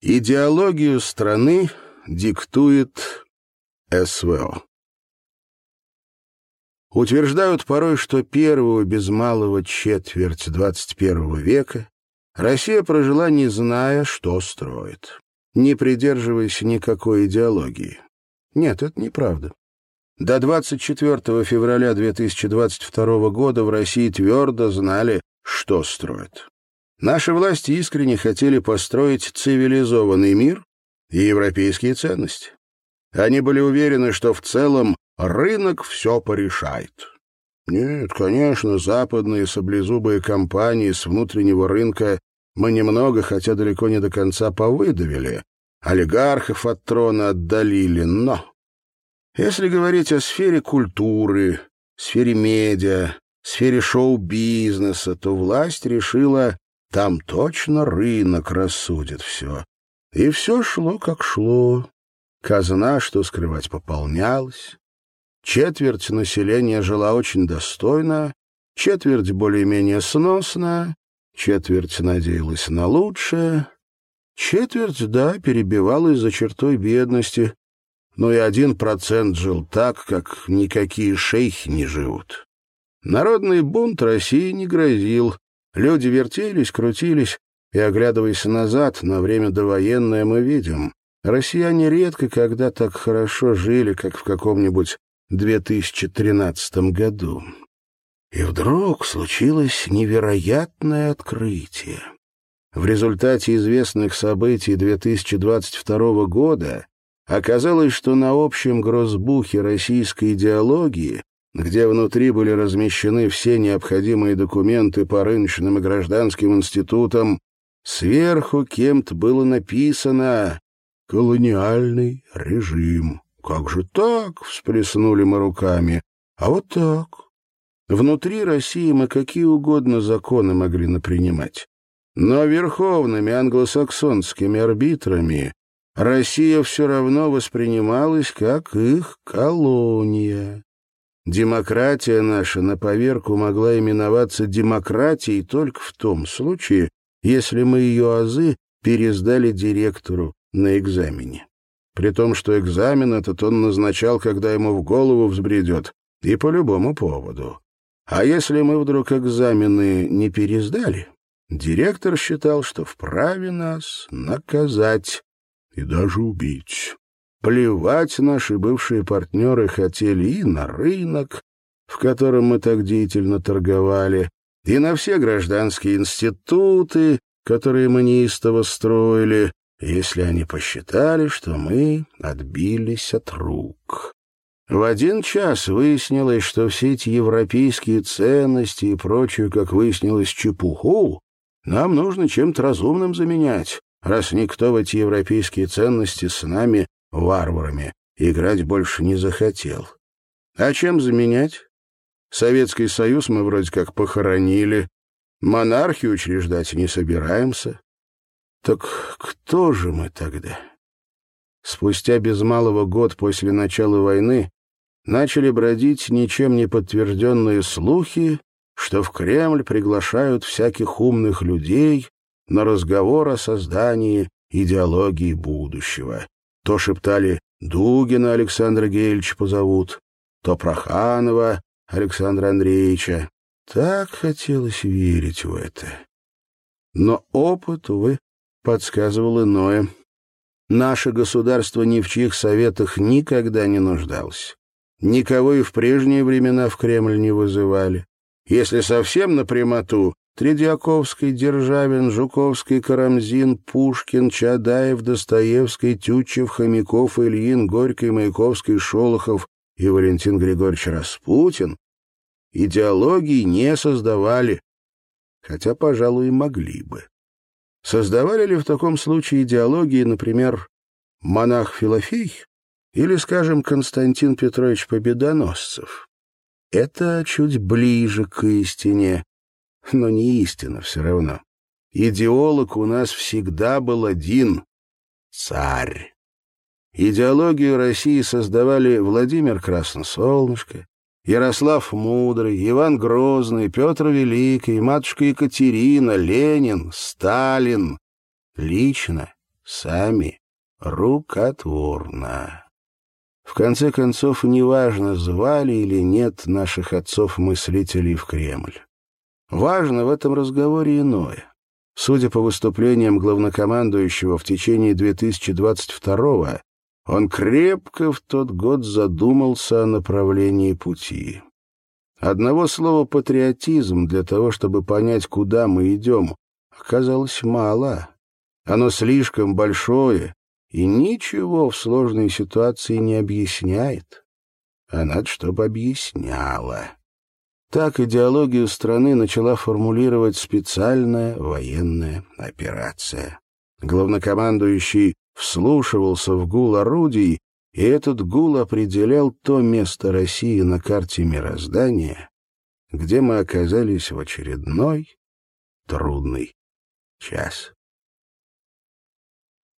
Идеологию страны диктует СВО. Утверждают порой, что первую без малого четверть XXI века Россия прожила, не зная, что строит, не придерживаясь никакой идеологии. Нет, это неправда. До 24 февраля 2022 года в России твердо знали, что строят. Наши власти искренне хотели построить цивилизованный мир и европейские ценности. Они были уверены, что в целом рынок все порешает. Нет, конечно, западные саблезубые компании с внутреннего рынка мы немного, хотя далеко не до конца повыдавили, олигархов от трона отдалили, но... Если говорить о сфере культуры, сфере медиа, сфере шоу-бизнеса, то власть решила там точно рынок рассудит все. И все шло, как шло. Казна, что скрывать, пополнялась. Четверть населения жила очень достойно, четверть более-менее сносно, четверть надеялась на лучшее, четверть, да, перебивалась за чертой бедности, но и один процент жил так, как никакие шейхи не живут. Народный бунт России не грозил, Люди вертелись, крутились, и, оглядываясь назад, на время довоенное мы видим, россияне редко когда так хорошо жили, как в каком-нибудь 2013 году. И вдруг случилось невероятное открытие. В результате известных событий 2022 года оказалось, что на общем грозбухе российской идеологии где внутри были размещены все необходимые документы по рыночным и гражданским институтам, сверху кем-то было написано «Колониальный режим». «Как же так?» — всплеснули мы руками. «А вот так». Внутри России мы какие угодно законы могли напринимать. Но верховными англосаксонскими арбитрами Россия все равно воспринималась как их колония. Демократия наша на поверку могла именоваться демократией только в том случае, если мы ее азы пересдали директору на экзамене. При том, что экзамен этот он назначал, когда ему в голову взбредет, и по любому поводу. А если мы вдруг экзамены не пересдали, директор считал, что вправе нас наказать и даже убить. Плевать наши бывшие партнеры хотели и на рынок, в котором мы так деятельно торговали, и на все гражданские институты, которые мы неистово строили, если они посчитали, что мы отбились от рук. В один час выяснилось, что все эти европейские ценности и прочую, как выяснилось, чепуху нам нужно чем-то разумным заменять, раз никто в эти европейские ценности с нами варварами, играть больше не захотел. А чем заменять? Советский Союз мы вроде как похоронили, монархию учреждать не собираемся. Так кто же мы тогда? Спустя без малого год после начала войны начали бродить ничем не подтвержденные слухи, что в Кремль приглашают всяких умных людей на разговор о создании идеологии будущего. То шептали «Дугина Александра Геевича позовут», то Проханова Александра Андреевича. Так хотелось верить в это. Но опыт, увы, подсказывал иное. Наше государство ни в чьих советах никогда не нуждалось. Никого и в прежние времена в Кремль не вызывали. Если совсем напрямоту, Тредьяковский, Державин, Жуковский, Карамзин, Пушкин, Чадаев, Достоевский, Тютчев, Хомяков, Ильин, Горький, Маяковский, Шолохов и Валентин Григорьевич Распутин идеологии не создавали, хотя, пожалуй, могли бы. Создавали ли в таком случае идеологии, например, монах Филофей или, скажем, Константин Петрович Победоносцев? Это чуть ближе к истине, но не истина все равно. Идеолог у нас всегда был один — царь. Идеологию России создавали Владимир Красносолнышко, Ярослав Мудрый, Иван Грозный, Петр Великий, матушка Екатерина, Ленин, Сталин. Лично сами, рукотворно. В конце концов, неважно, звали или нет наших отцов-мыслителей в Кремль. Важно в этом разговоре иное. Судя по выступлениям главнокомандующего в течение 2022-го, он крепко в тот год задумался о направлении пути. Одного слова «патриотизм» для того, чтобы понять, куда мы идем, оказалось мало. Оно слишком большое и ничего в сложной ситуации не объясняет. А надо, чтобы объясняло. Так идеологию страны начала формулировать специальная военная операция. Главнокомандующий вслушивался в гул орудий, и этот гул определял то место России на карте мироздания, где мы оказались в очередной трудный час.